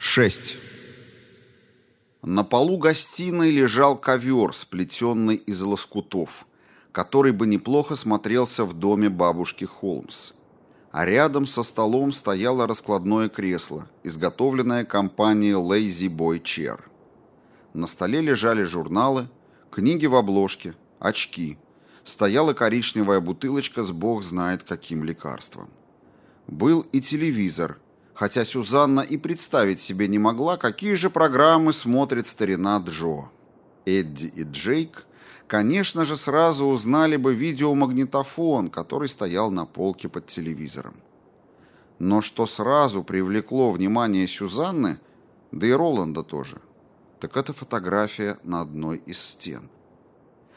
6. На полу гостиной лежал ковер, сплетенный из лоскутов, который бы неплохо смотрелся в доме бабушки Холмс. А рядом со столом стояло раскладное кресло, изготовленное компанией Lazy Boy Chair. На столе лежали журналы, книги в обложке, очки. Стояла коричневая бутылочка с бог знает каким лекарством. Был и телевизор – хотя Сюзанна и представить себе не могла, какие же программы смотрит старина Джо. Эдди и Джейк, конечно же, сразу узнали бы видеомагнитофон, который стоял на полке под телевизором. Но что сразу привлекло внимание Сюзанны, да и Роланда тоже, так это фотография на одной из стен.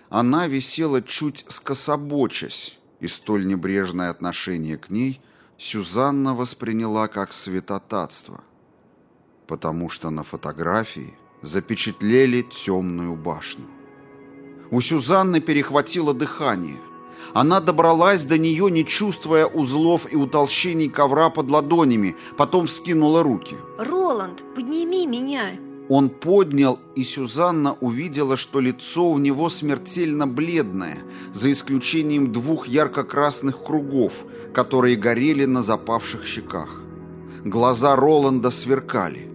Она висела чуть скособочась, и столь небрежное отношение к ней – Сюзанна восприняла как святотатство, потому что на фотографии запечатлели темную башню. У Сюзанны перехватило дыхание. Она добралась до нее, не чувствуя узлов и утолщений ковра под ладонями, потом вскинула руки. «Роланд, подними меня!» Он поднял, и Сюзанна увидела, что лицо у него смертельно бледное, за исключением двух ярко-красных кругов, которые горели на запавших щеках. Глаза Роланда сверкали.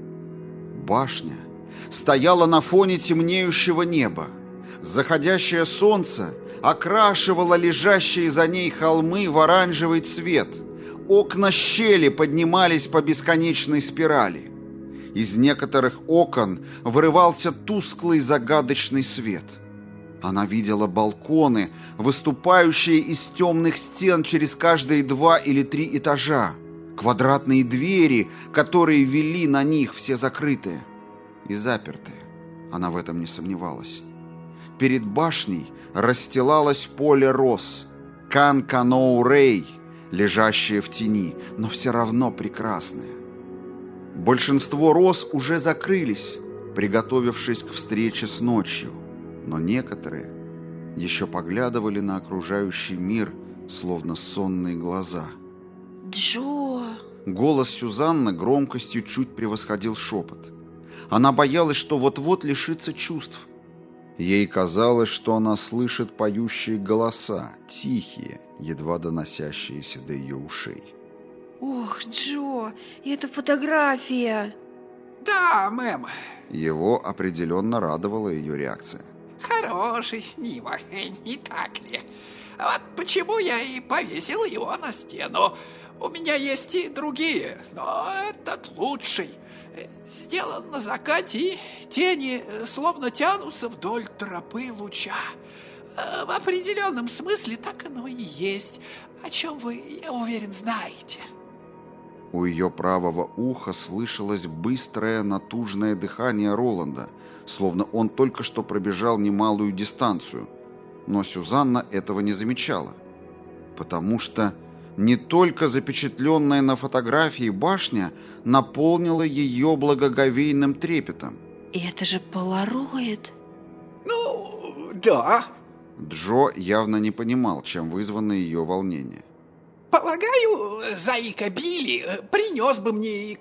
Башня стояла на фоне темнеющего неба. Заходящее солнце окрашивало лежащие за ней холмы в оранжевый цвет. Окна щели поднимались по бесконечной спирали. Из некоторых окон вырывался тусклый загадочный свет. Она видела балконы, выступающие из темных стен через каждые два или три этажа, квадратные двери, которые вели на них все закрытые и запертые. Она в этом не сомневалась. Перед башней расстилалось поле роз, Кан-Каноу-Рей, лежащее в тени, но все равно прекрасное. Большинство роз уже закрылись, приготовившись к встрече с ночью, но некоторые еще поглядывали на окружающий мир, словно сонные глаза. «Джо!» Голос Сюзанны громкостью чуть превосходил шепот. Она боялась, что вот-вот лишится чувств. Ей казалось, что она слышит поющие голоса, тихие, едва доносящиеся до ее ушей. Ох, Джо, это фотография. Да, мэм. Его определенно радовала ее реакция. Хороший снимок, не так ли? Вот почему я и повесил его на стену. У меня есть и другие, но этот лучший. Сделан на закате, и тени словно тянутся вдоль тропы луча. В определенном смысле так оно и есть, о чем вы, я уверен, знаете. У ее правого уха слышалось быстрое натужное дыхание Роланда, словно он только что пробежал немалую дистанцию. Но Сюзанна этого не замечала, потому что не только запечатленная на фотографии башня наполнила ее благоговейным трепетом. «Это же полароид!» «Ну, да!» Джо явно не понимал, чем вызвано ее волнение. Заика Билли э, принес бы мне и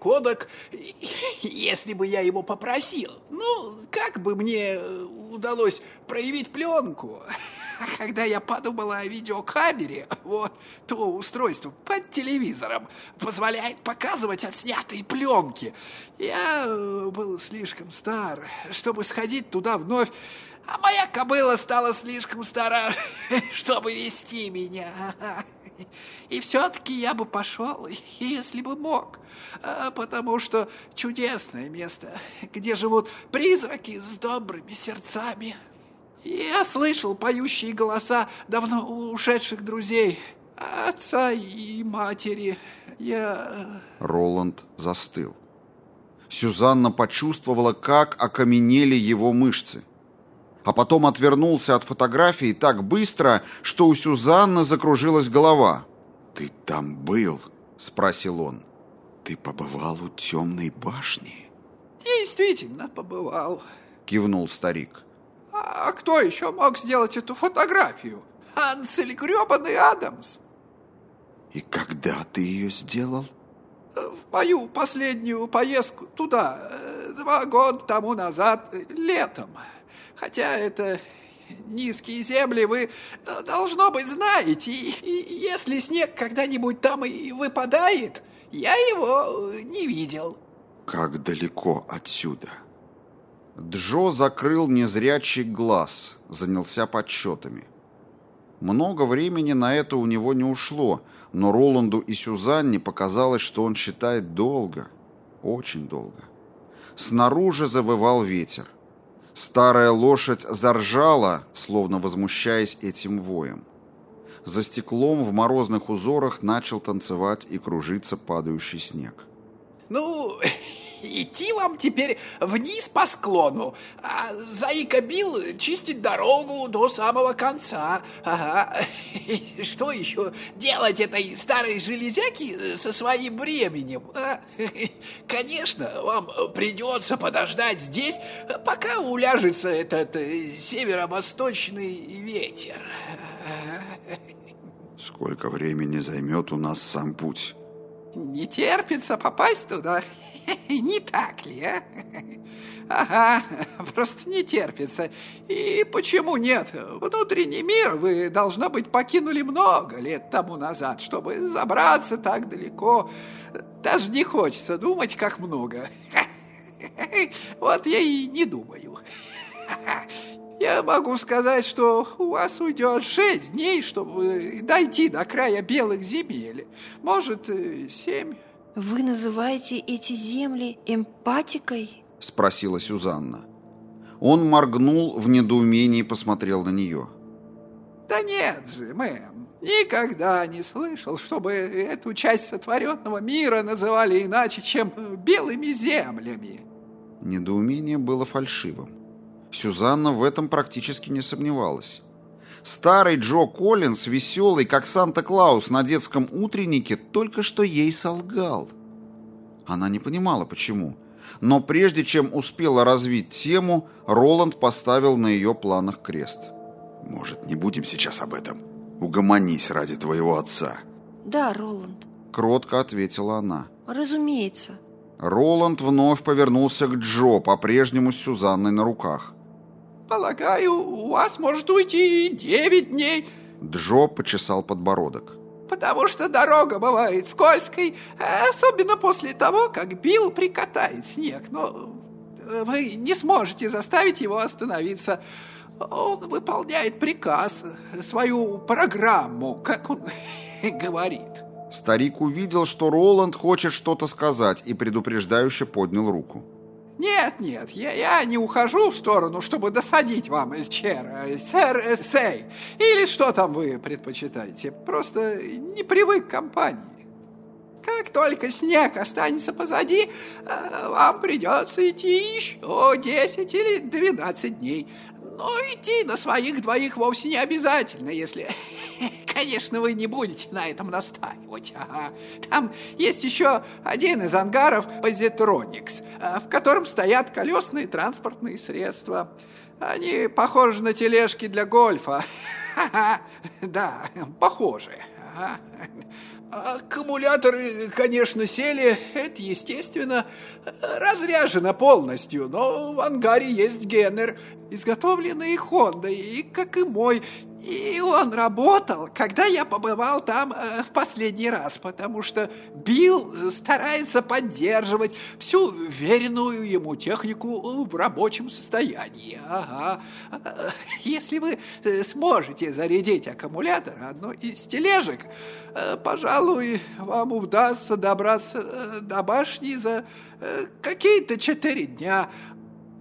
если бы я его попросил. Ну, как бы мне э, удалось проявить пленку? Когда я подумала о видеокамере, вот то устройство под телевизором позволяет показывать отснятые пленки. Я э, был слишком стар, чтобы сходить туда вновь, а моя кобыла стала слишком стара, чтобы вести меня. И все-таки я бы пошел, если бы мог. А, потому что чудесное место, где живут призраки с добрыми сердцами. Я слышал поющие голоса давно ушедших друзей, отца и матери. Я... Роланд застыл. Сюзанна почувствовала, как окаменели его мышцы а потом отвернулся от фотографии так быстро, что у Сюзанны закружилась голова. «Ты там был?» – спросил он. «Ты побывал у темной башни?» «Действительно побывал», – кивнул старик. «А кто еще мог сделать эту фотографию? Ансель гребаный Адамс!» «И когда ты ее сделал?» «В мою последнюю поездку туда, э, два года тому назад, летом. Хотя это низкие земли, вы, э, должно быть, знаете. И, и если снег когда-нибудь там и выпадает, я его не видел. Как далеко отсюда? Джо закрыл незрячий глаз, занялся подсчетами. Много времени на это у него не ушло, но Роланду и Сюзанне показалось, что он считает долго, очень долго. Снаружи завывал ветер. Старая лошадь заржала, словно возмущаясь этим воем. За стеклом в морозных узорах начал танцевать и кружиться падающий снег. Ну, идти вам теперь вниз по склону, а Заика Билл чистить дорогу до самого конца. Ага. Что еще делать этой старой железяки со своим временем? А? Конечно, вам придется подождать здесь, пока уляжется этот северо-восточный ветер. Сколько времени займет у нас сам путь? Не терпится попасть туда, не так ли, а? Ага, просто не терпится. И почему нет? Внутренний мир вы, должно быть, покинули много лет тому назад, чтобы забраться так далеко. Даже не хочется думать, как много. Вот я и не думаю. Я могу сказать, что у вас уйдет шесть дней, чтобы дойти до края белых земель. Может, э, семь. Вы называете эти земли эмпатикой? Спросила Сюзанна. Он моргнул в недоумении и посмотрел на нее. Да нет же, мэм, никогда не слышал, чтобы эту часть сотворенного мира называли иначе, чем белыми землями. Недоумение было фальшивым. Сюзанна в этом практически не сомневалась. Старый Джо Коллинз, веселый, как Санта-Клаус на детском утреннике, только что ей солгал. Она не понимала, почему. Но прежде чем успела развить тему, Роланд поставил на ее планах крест. «Может, не будем сейчас об этом? Угомонись ради твоего отца». Да, Роланд. Кротко ответила она. Разумеется. Роланд вновь повернулся к Джо, по-прежнему с Сюзанной на руках. Полагаю, у вас может уйти и девять дней. Джо почесал подбородок. Потому что дорога бывает скользкой, особенно после того, как Билл прикатает снег. Но вы не сможете заставить его остановиться. Он выполняет приказ, свою программу, как он говорит. Старик увидел, что Роланд хочет что-то сказать и предупреждающе поднял руку. Нет, нет, я, я не ухожу в сторону, чтобы досадить вам, чер, сэр Эссей, или что там вы предпочитаете. Просто не привык к компании. Как только снег останется позади, э, вам придется идти еще 10 или 12 дней. Но идти на своих двоих вовсе не обязательно, если, конечно, вы не будете на этом настаивать. Ага. Там есть еще один из ангаров Позитроникс, э, в котором стоят колесные транспортные средства. Они похожи на тележки для гольфа. Да, похожи. Аккумуляторы, конечно, сели, это естественно, разряжено полностью, но в ангаре есть генер, изготовленный Хондой, как и мой, и он работал, когда я побывал там э, в последний раз, потому что Билл старается поддерживать всю веренную ему технику в рабочем состоянии. Ага. Если вы э, сможете зарядить аккумулятор одной из тележек, э, пожалуй, вам удастся добраться э, до башни за э, какие-то четыре дня.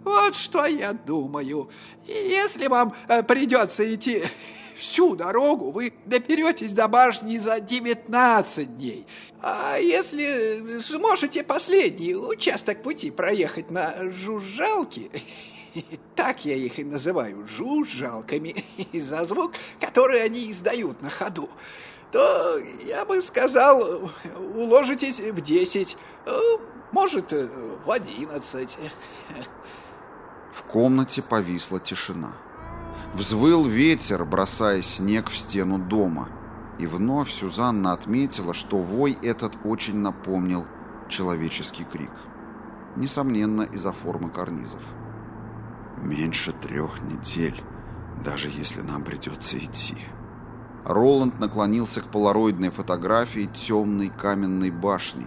Вот что я думаю. Если вам э, придется идти всю дорогу, вы доберетесь до башни за 19 дней. А если сможете последний участок пути проехать на жужжалке, так я их и называю, жужжалками, за звук, который они издают на ходу, то я бы сказал, уложитесь в 10, э, может, в 11. В комнате повисла тишина. Взвыл ветер, бросая снег в стену дома. И вновь Сюзанна отметила, что вой этот очень напомнил человеческий крик. Несомненно, из-за формы карнизов. Меньше трех недель, даже если нам придется идти. Роланд наклонился к полароидной фотографии темной каменной башни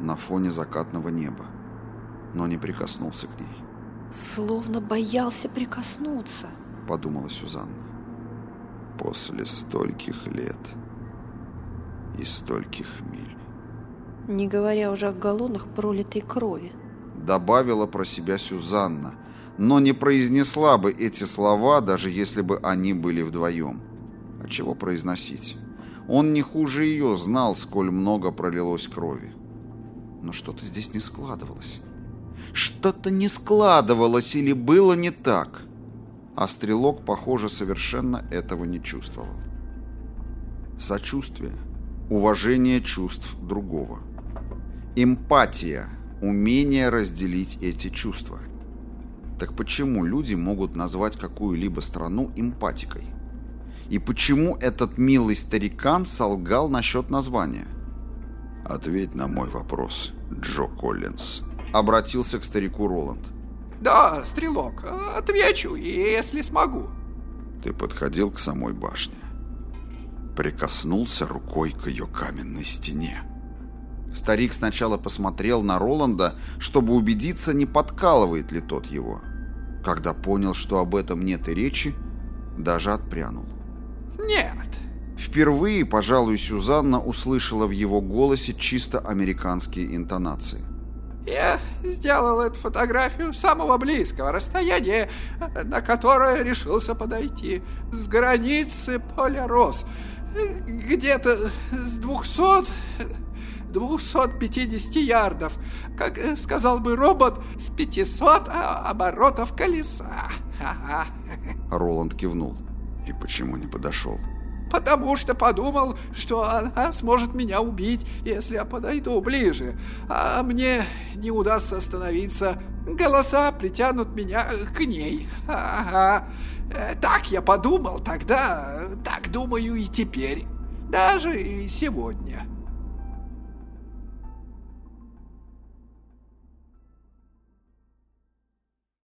на фоне закатного неба, но не прикоснулся к ней. Словно боялся прикоснуться, подумала Сюзанна. После стольких лет и стольких миль. Не говоря уже о галлонах пролитой крови. Добавила про себя Сюзанна, но не произнесла бы эти слова, даже если бы они были вдвоем. А чего произносить? Он не хуже ее знал, сколь много пролилось крови. Но что-то здесь не складывалось. Что-то не складывалось или было не так. А стрелок, похоже, совершенно этого не чувствовал. Сочувствие, уважение чувств другого. Эмпатия, умение разделить эти чувства. Так почему люди могут назвать какую-либо страну эмпатикой? И почему этот милый старикан солгал насчет названия? Ответь на мой вопрос, Джо Коллинз. Обратился к старику Роланд. Да, стрелок, отвечу, если смогу. Ты подходил к самой башне. Прикоснулся рукой к ее каменной стене. Старик сначала посмотрел на Роланда, чтобы убедиться, не подкалывает ли тот его. Когда понял, что об этом нет и речи, даже отпрянул. «Нет». Впервые, пожалуй, Сюзанна услышала в его голосе чисто американские интонации. Я сделал эту фотографию самого близкого расстояния, на которое решился подойти. С границы поля роз. Где-то с двухсот... 250 ярдов, как сказал бы робот, с 500 оборотов колеса. Роланд кивнул. И почему не подошел? Потому что подумал, что она сможет меня убить, если я подойду ближе, а мне не удастся остановиться. Голоса притянут меня к ней. Ага. Так я подумал тогда, так думаю и теперь. Даже и сегодня.